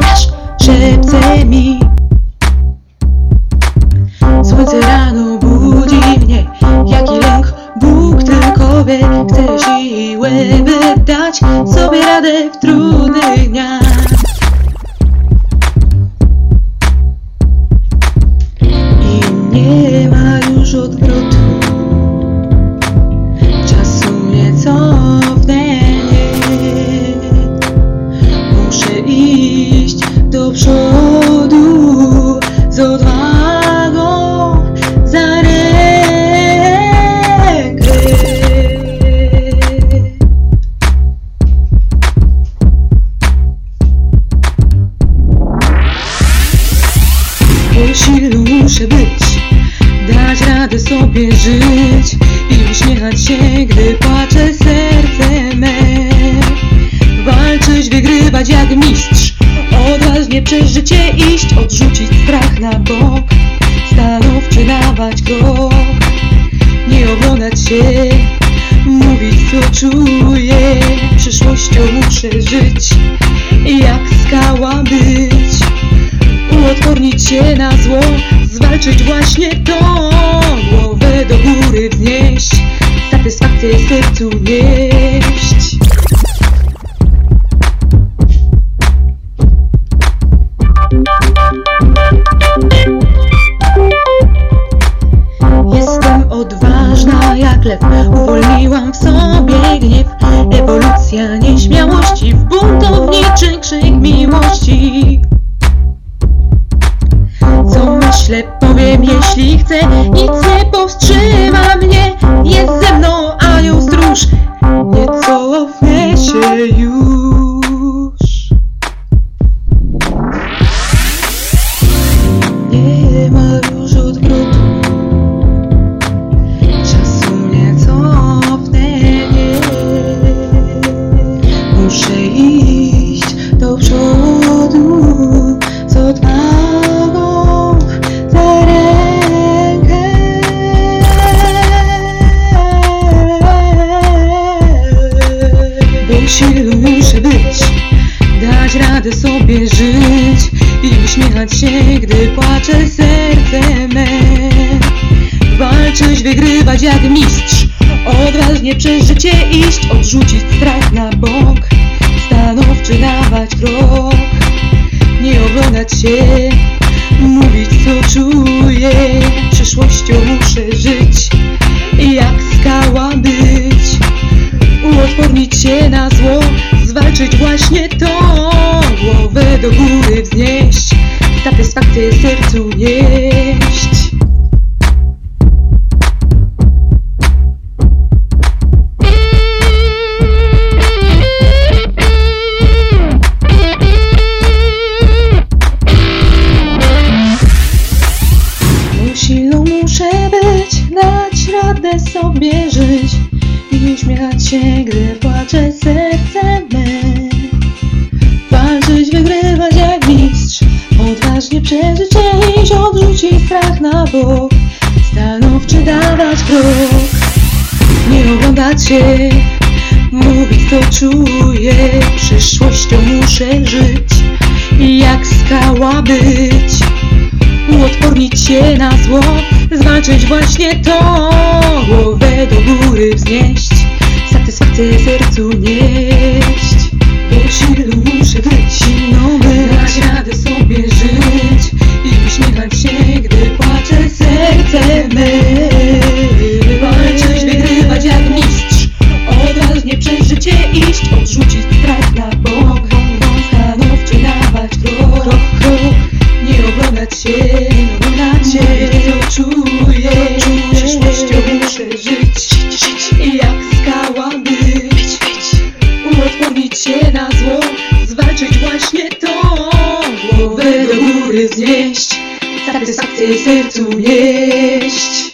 dasz, szepce mi. Słońce rano budzi mnie Jaki lęk Bóg tylko wie Chcę siłę by dać Sobie radę w trudnych dniach Radę sobie żyć. I uśmiechać się, gdy płacze serce me. Walczyć, wygrywać jak mistrz. Odważnie przez życie iść Odrzucić strach na bok. Stanowczy dawać krok Nie oglądać się Mówić co czuję. Przyszłością muszę żyć Jak skała być. Uodpornić się na zło Właśnie to. Głowę do góry wznieść Satysfakcję sercu nieść. Jestem odważna jak lew Uwolniłam w sobie gniew. Ewolucja nieśmiałości jeśli chcę Nic nie powstrzyma mnie. Jest ze mną anioł stróż Nie cofnę się już radę sobie żyć I uśmiechać się, gdy płacze serce me. Walczyć, wygrywać jak mistrz Odważnie przez życie iść Odrzucić strach na bok Stanowczy dawać krok. Nie oglądać się Mówić co czuję Przyszłością muszę żyć Jak skała być Uodpornić się na zło Zwalczyć właśnie to Głowę do góry wznieść Satysfakcję sercu nieść. Silną muszę być, dać radę sobie żyć I uśmiechać się, gdy odrzucić strach na bok Stanowczy dawać krok. Nie oglądać się Mówić co czuję. Przyszłością muszę żyć Jak skała być. Uodpornić się na zło Zwalczyć właśnie to. Głowę do góry wznieść Satysfakcję sercu nieść. Bo silną muszę być Silną by dać radę sobie żyć uśmiechać się, gdy płacze serce me Walczyć, wygrywać jak mistrz. Odważnie przez życie iść. Odrzucić strach na bok Stanowczy dawać krok, krok, Nie oglądać się, nie oglądać się. Co czuję, przyszłością muszę żyć. I jak skała być Uodpornić się na zło. Zwalczyć właśnie to. Głowę do góry wznieść Satysfakcję sercu nieść